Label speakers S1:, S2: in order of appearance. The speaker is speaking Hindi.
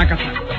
S1: Nakasa.